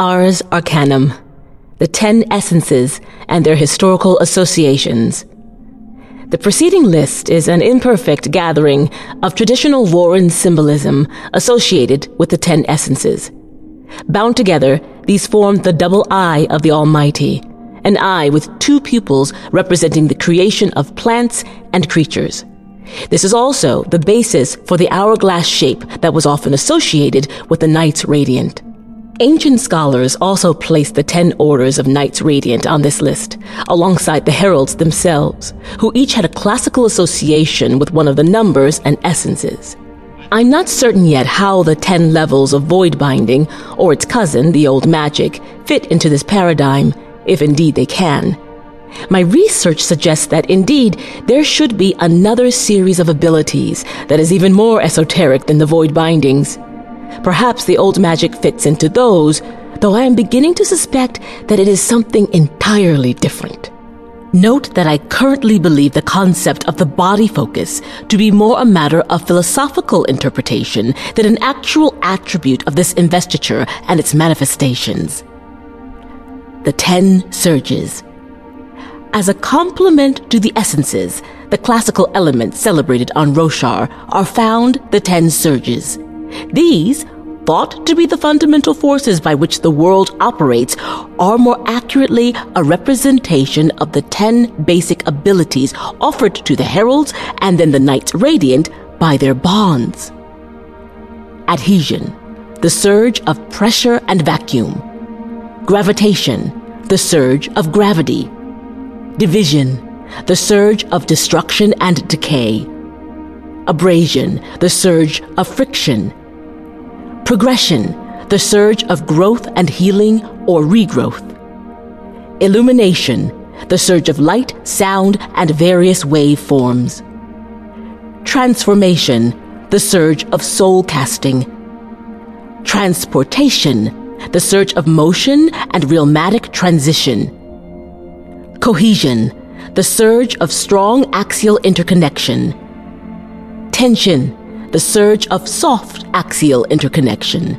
Ars Arcanum, the Ten Essences and their Historical Associations. The preceding list is an imperfect gathering of traditional Vorin symbolism associated with the Ten Essences. Bound together, these form the double eye of the Almighty, an eye with two pupils representing the creation of plants and creatures. This is also the basis for the hourglass shape that was often associated with the Knights Radiant. Ancient scholars also placed the ten orders of Knights Radiant on this list, alongside the heralds themselves, who each had a classical association with one of the numbers and essences. I'm not certain yet how the ten levels of void binding, or its cousin, the old magic, fit into this paradigm, if indeed they can. My research suggests that indeed there should be another series of abilities that is even more esoteric than the void bindings. Perhaps the old magic fits into those, though I am beginning to suspect that it is something entirely different. Note that I currently believe the concept of the body focus to be more a matter of philosophical interpretation than an actual attribute of this investiture and its manifestations. The Ten Surges. As a complement to the essences, the classical elements celebrated on Roshar are found the Ten Surges. These, thought to be the fundamental forces by which the world operates, are more accurately a representation of the ten basic abilities offered to the heralds and then the knights radiant by their bonds. Adhesion, the surge of pressure and vacuum. Gravitation, the surge of gravity. Division, the surge of destruction and decay. Abrasion, the surge of friction Progression, the surge of growth and healing or regrowth. Illumination, the surge of light, sound, and various wave forms. Transformation, the surge of soul casting. Transportation, the surge of motion and realmatic transition. Cohesion, the surge of strong axial interconnection. Tension, the surge of soft axial interconnection.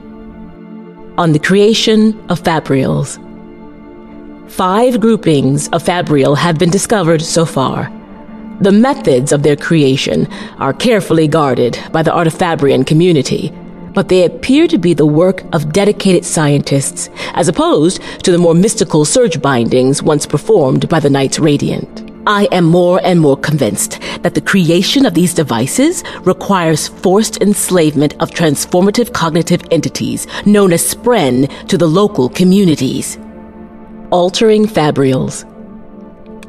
On the creation of fabrials. Five groupings of fabrial have been discovered so far. The methods of their creation are carefully guarded by the Artifabrian community, but they appear to be the work of dedicated scientists, as opposed to the more mystical surge bindings once performed by the Knights Radiant. I am more and more convinced that the creation of these devices requires forced enslavement of transformative cognitive entities known as Spren to the local communities. Altering fabrials.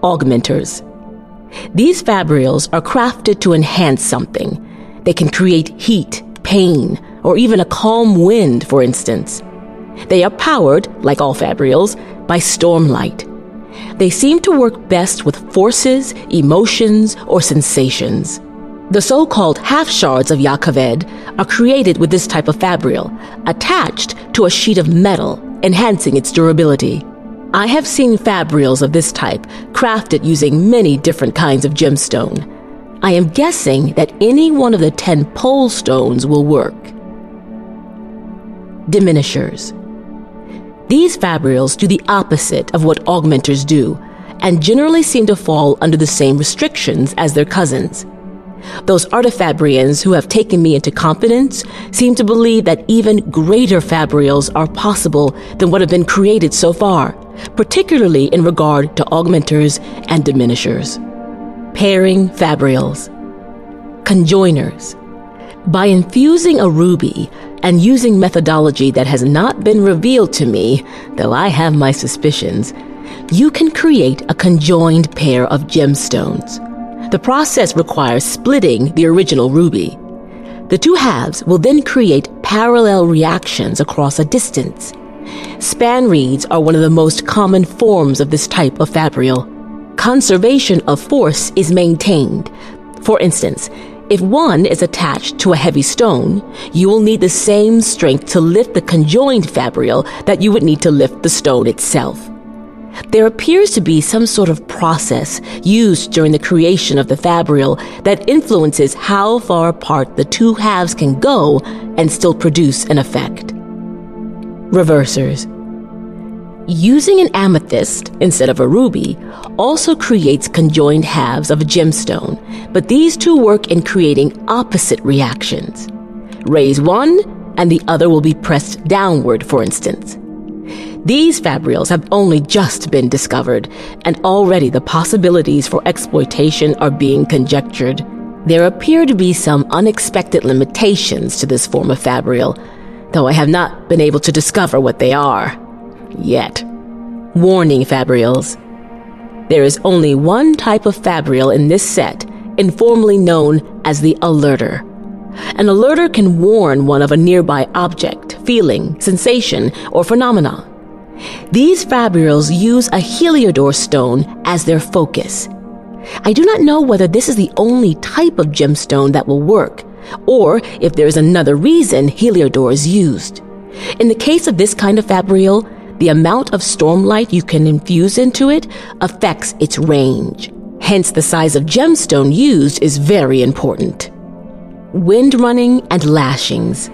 Augmenters. These fabrials are crafted to enhance something. They can create heat, pain, or even a calm wind, for instance. They are powered, like all fabrials, by stormlight they seem to work best with forces, emotions, or sensations. The so called half shards of Jah Keved are created with this type of fabrial, attached to a sheet of metal, enhancing its durability. I have seen fabrials of this type crafted using many different kinds of gemstone. I am guessing that any one of the ten pole stones will work. Diminishers. These fabrials do the opposite of what augmenters do, and generally seem to fall under the same restrictions as their cousins. Those artifabrians who have taken me into confidence seem to believe that even greater fabrials are possible than what have been created so far, particularly in regard to augmenters and diminishers. Pairing fabrials. Conjoiners. By infusing a ruby, and using methodology that has not been revealed to me, though I have my suspicions, you can create a conjoined pair of gemstones. The process requires splitting the original ruby. The two halves will then create parallel reactions across a distance. Span reeds are one of the most common forms of this type of fabrial. Conservation of force is maintained. For instance, if one is attached to a heavy stone, you will need the same strength to lift the conjoined fabrial that you would need to lift the stone itself. There appears to be some sort of process used during the creation of the fabrial that influences how far apart the two halves can go and still produce an effect. Reversers. Using an amethyst instead of a ruby also creates conjoined halves of a gemstone, but these two work in creating opposite reactions. Raise one, and the other will be pressed downward, for instance. These fabrials have only just been discovered, and already the possibilities for exploitation are being conjectured. There appear to be some unexpected limitations to this form of fabrial, though I have not been able to discover what they are. Yet. Warning fabrials. There is only one type of fabrial in this set, informally known as the alerter. An alerter can warn one of a nearby object, feeling, sensation, or phenomena. These fabrials use a Heliodor stone as their focus. I do not know whether this is the only type of gemstone that will work, or if there is another reason Heliodor is used. In the case of this kind of fabrial, the amount of stormlight you can infuse into it affects its range. Hence, the size of gemstone used is very important. Wind running and lashings.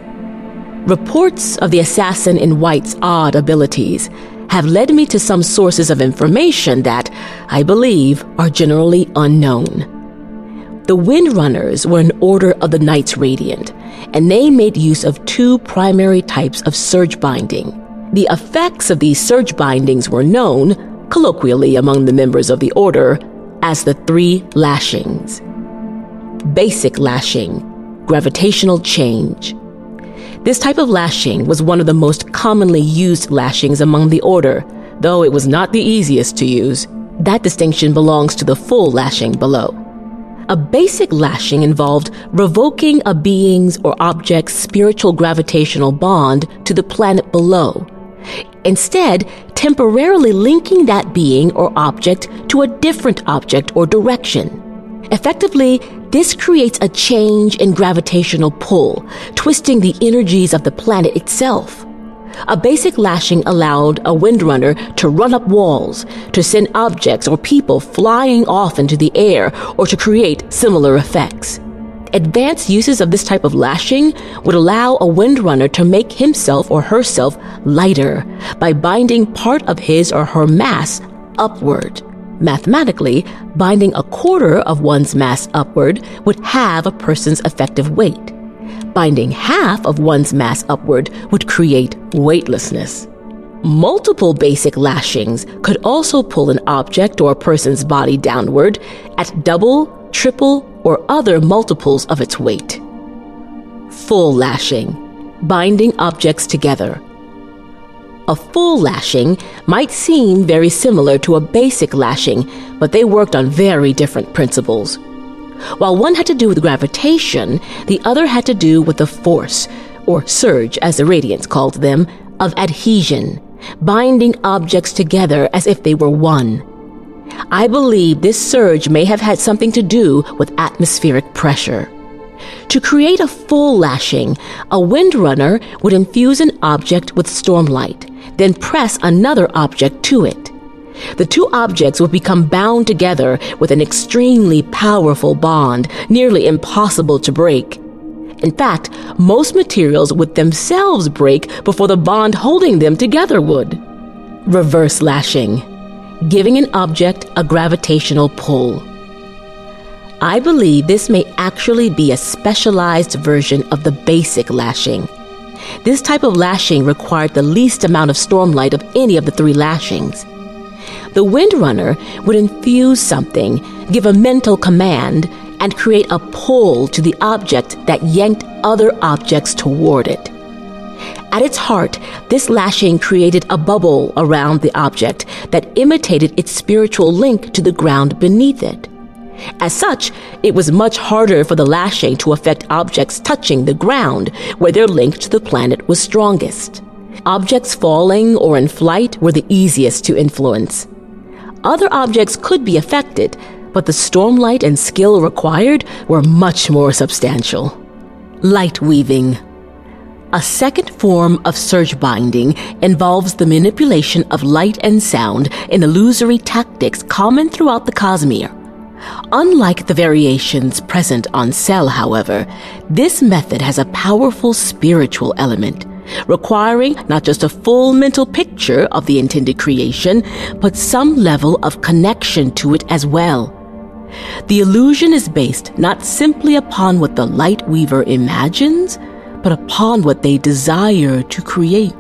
Reports of the assassin in White's odd abilities have led me to some sources of information that, I believe, are generally unknown. The Windrunners were an order of the Knights Radiant, and they made use of two primary types of surge binding the effects of these surge bindings were known, colloquially among the members of the order, as the three lashings. Basic lashing, gravitational change. This type of lashing was one of the most commonly used lashings among the order, though it was not the easiest to use. That distinction belongs to the full lashing below. A basic lashing involved revoking a being's or object's spiritual gravitational bond to the planet below Instead, temporarily linking that being or object to a different object or direction. Effectively, this creates a change in gravitational pull, twisting the energies of the planet itself. A basic lashing allowed a windrunner to run up walls, to send objects or people flying off into the air, or to create similar effects. Advanced uses of this type of lashing would allow a windrunner to make himself or herself lighter by binding part of his or her mass upward. Mathematically, binding a quarter of one's mass upward would have a person's effective weight. Binding half of one's mass upward would create weightlessness. Multiple basic lashings could also pull an object or a person's body downward at double, triple, or other multiples of its weight. Full lashing, binding objects together. A full lashing might seem very similar to a basic lashing, but they worked on very different principles. While one had to do with gravitation, the other had to do with the force, or surge as the Radiants called them, of adhesion, binding objects together as if they were one. I believe this surge may have had something to do with atmospheric pressure. To create a full lashing, a windrunner would infuse an object with stormlight, then press another object to it. The two objects would become bound together with an extremely powerful bond, nearly impossible to break. In fact, most materials would themselves break before the bond holding them together would. Reverse lashing giving an object a gravitational pull. I believe this may actually be a specialized version of the basic lashing. This type of lashing required the least amount of stormlight of any of the three lashings. The windrunner would infuse something, give a mental command, and create a pull to the object that yanked other objects toward it. At its heart, this lashing created a bubble around the object that imitated its spiritual link to the ground beneath it. As such, it was much harder for the lashing to affect objects touching the ground, where their link to the planet was strongest. Objects falling or in flight were the easiest to influence. Other objects could be affected, but the stormlight and skill required were much more substantial. Light weaving. A second form of surge binding involves the manipulation of light and sound in illusory tactics common throughout the Cosmere. Unlike the variations present on Sel, however, this method has a powerful spiritual element, requiring not just a full mental picture of the intended creation, but some level of connection to it as well. The illusion is based not simply upon what the light weaver imagines, but upon what they desire to create.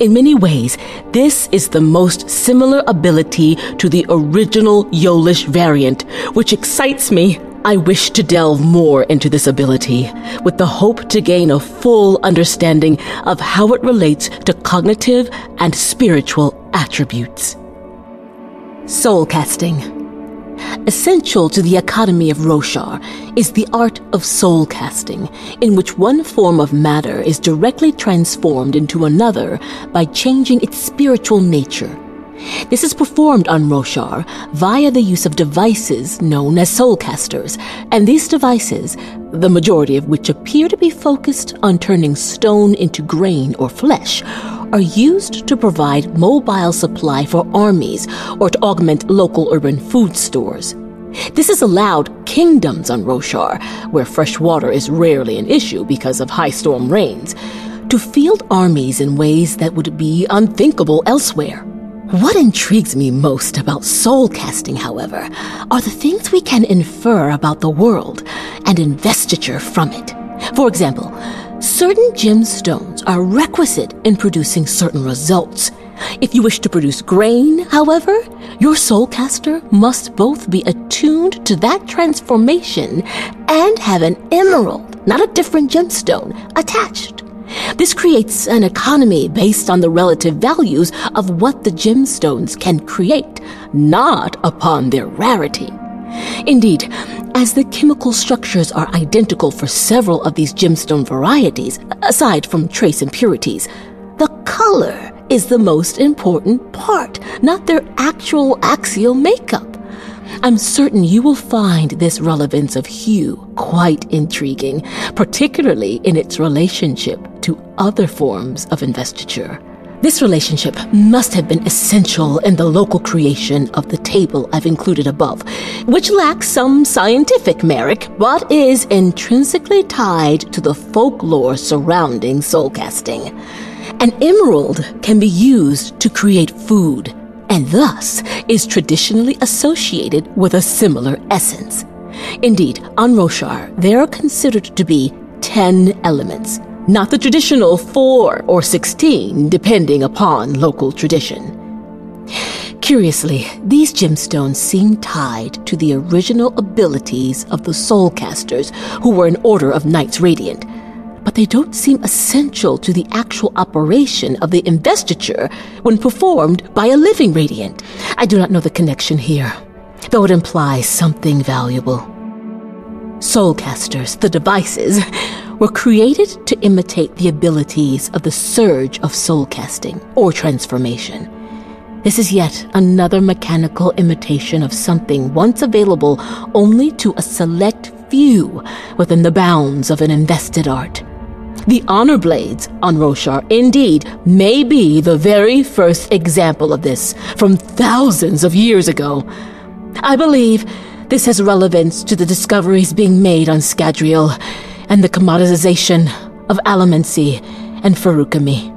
In many ways, this is the most similar ability to the original Yolish variant, which excites me. I wish to delve more into this ability with the hope to gain a full understanding of how it relates to cognitive and spiritual attributes. Soul casting. Essential to the Academy of Roshar is the art of soul casting, in which one form of matter is directly transformed into another by changing its spiritual nature. This is performed on Roshar via the use of devices known as soulcasters, and these devices, the majority of which appear to be focused on turning stone into grain or flesh, are used to provide mobile supply for armies or to augment local urban food stores. This has allowed kingdoms on Roshar, where fresh water is rarely an issue because of high storm rains, to field armies in ways that would be unthinkable elsewhere. What intrigues me most about soul casting, however, are the things we can infer about the world and investiture from it. For example, certain gemstones are requisite in producing certain results. If you wish to produce grain, however, your soulcaster must both be attuned to that transformation and have an emerald, not a different gemstone, attached. This creates an economy based on the relative values of what the gemstones can create, not upon their rarity. Indeed, as the chemical structures are identical for several of these gemstone varieties, aside from trace impurities, the color is the most important part, not their actual axial makeup. I'm certain you will find this relevance of hue quite intriguing, particularly in its relationship to other forms of investiture. This relationship must have been essential in the local creation of the table I've included above, which lacks some scientific merit, but is intrinsically tied to the folklore surrounding soul casting. An emerald can be used to create food, and thus is traditionally associated with a similar essence. Indeed, on Roshar, there are considered to be 10 elements, not the traditional 4 or 16, depending upon local tradition. Curiously, these gemstones seem tied to the original abilities of the soulcasters who were an order of Knights Radiant, but they don't seem essential to the actual operation of the investiture when performed by a living radiant. I do not know the connection here, though it implies something valuable. Soulcasters, the devices, were created to imitate the abilities of the surge of soul casting or transformation. This is yet another mechanical imitation of something once available only to a select few within the bounds of an invested art. The honor blades on Roshar indeed may be the very first example of this from thousands of years ago. I believe this has relevance to the discoveries being made on Scadrial and the commoditization of allomancy and feruchemy.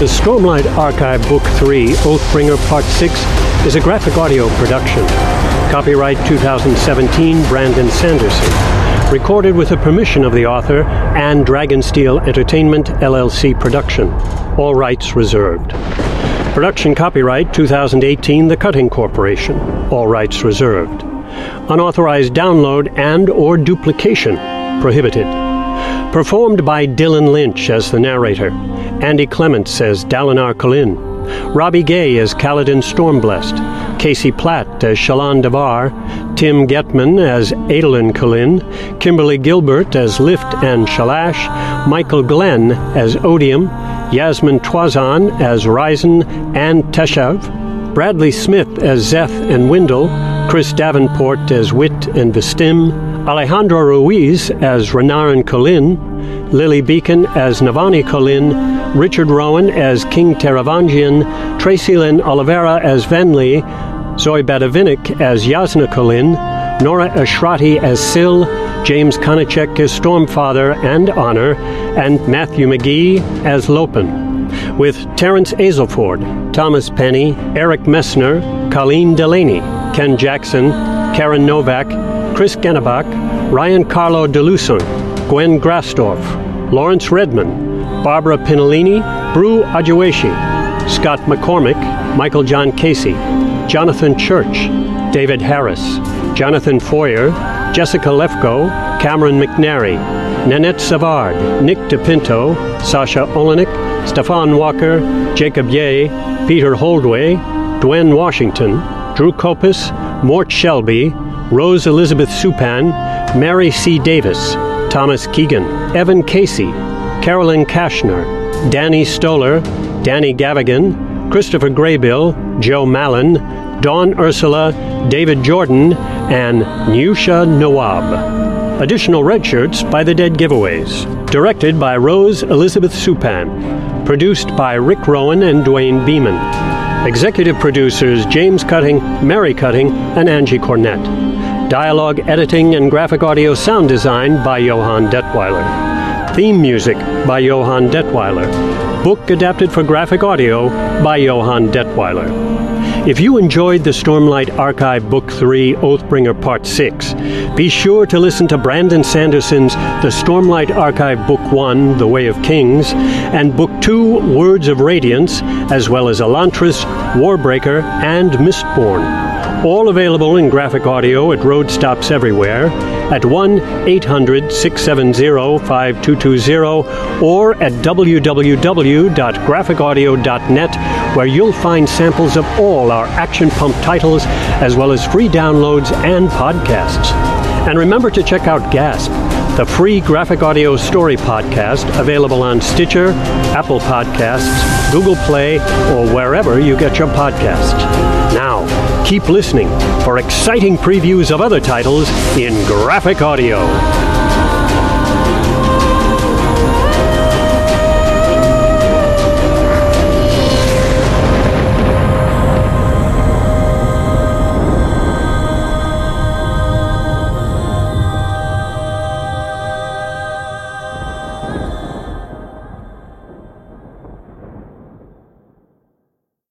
The Stormlight Archive Book 3, Oathbringer Part 6, is a graphic audio production. Copyright 2017, Brandon Sanderson. Recorded with the permission of the author and Dragonsteel Entertainment LLC production. All rights reserved. Production copyright 2018, The Cutting Corporation. All rights reserved. Unauthorized download and or duplication prohibited. Performed by Dylan Lynch as the narrator, Andy Clements as Dalinar Kholin, Robbie Gay as Kaladin Stormblessed, Casey Platt as Shallan Davar, Tim Getman as Adolin Kholin, Kimberly Gilbert as Lift and Shalash, Michael Glenn as Odium, Yasmin Twazan as Rysn and Teshav, Bradley Smith as Szeth and Wyndle, Chris Davenport as Wit and Vstim, Alejandro Ruiz as Renarin Kholin, Lily Beacon as Navani Kholin, Richard Rowan as King Taravangian, Tracy Lynn Oliveira as Venli, Zoe Badavinic as Jasnah Kholin, Nora Ashrati as Syl, James Konachek as Stormfather and Honor, and Matthew McGee as Lopen with Terence Azelford, Thomas Penny, Eric Messner, Colleen Delaney, Ken Jackson, Karen Novak, Chris Genebach, Ryan Carlo DeLuson, Gwen Grasdorf, Lawrence Redman, Barbara Pinellini, Brew Ajueshi, Scott McCormick, Michael John Casey, Jonathan Church, David Harris, Jonathan Foyer, Jessica Lefko, Cameron McNary, Nanette Savard, Nick DePinto, Sasha Olenek, Stefan Walker, Jacob Ye, Peter Holdway, Dwayne Washington, Drew Copus, Mort Shelby, Rose Elizabeth Supan, Mary C. Davis, Thomas Keegan, Evan Casey, Carolyn Kashner, Danny Stoller, Danny Gavigan, Christopher Graybill, Joe Mallon, Dawn Ursula, David Jordan, and Nusha Nawab. Additional red shirts by the Dead Giveaways. Directed by Rose Elizabeth Supan. Produced by Rick Rowan and Dwayne Beeman. Executive producers James Cutting, Mary Cutting, and Angie Cornett. Dialogue editing and graphic audio sound design by Johann Detweiler. Theme music by Johann Detweiler. Book adapted for graphic audio by Johann Detweiler. If you enjoyed the Stormlight Archive Book 3 Oathbringer Part 6, be sure to listen to Brandon Sanderson's The Stormlight Archive Book 1 The Way of Kings and Book 2 Words of Radiance, as well as Elantris, Warbreaker, and Mistborn all available in graphic audio at road stops everywhere at 1 800 670 5220 or at www.graphicaudio.net, where you'll find samples of all our Action Pump titles, as well as free downloads and podcasts. And remember to check out Gasp, the free graphic audio story podcast available on Stitcher, Apple Podcasts, Google Play, or wherever you get your podcasts. Keep listening for exciting previews of other titles in graphic audio.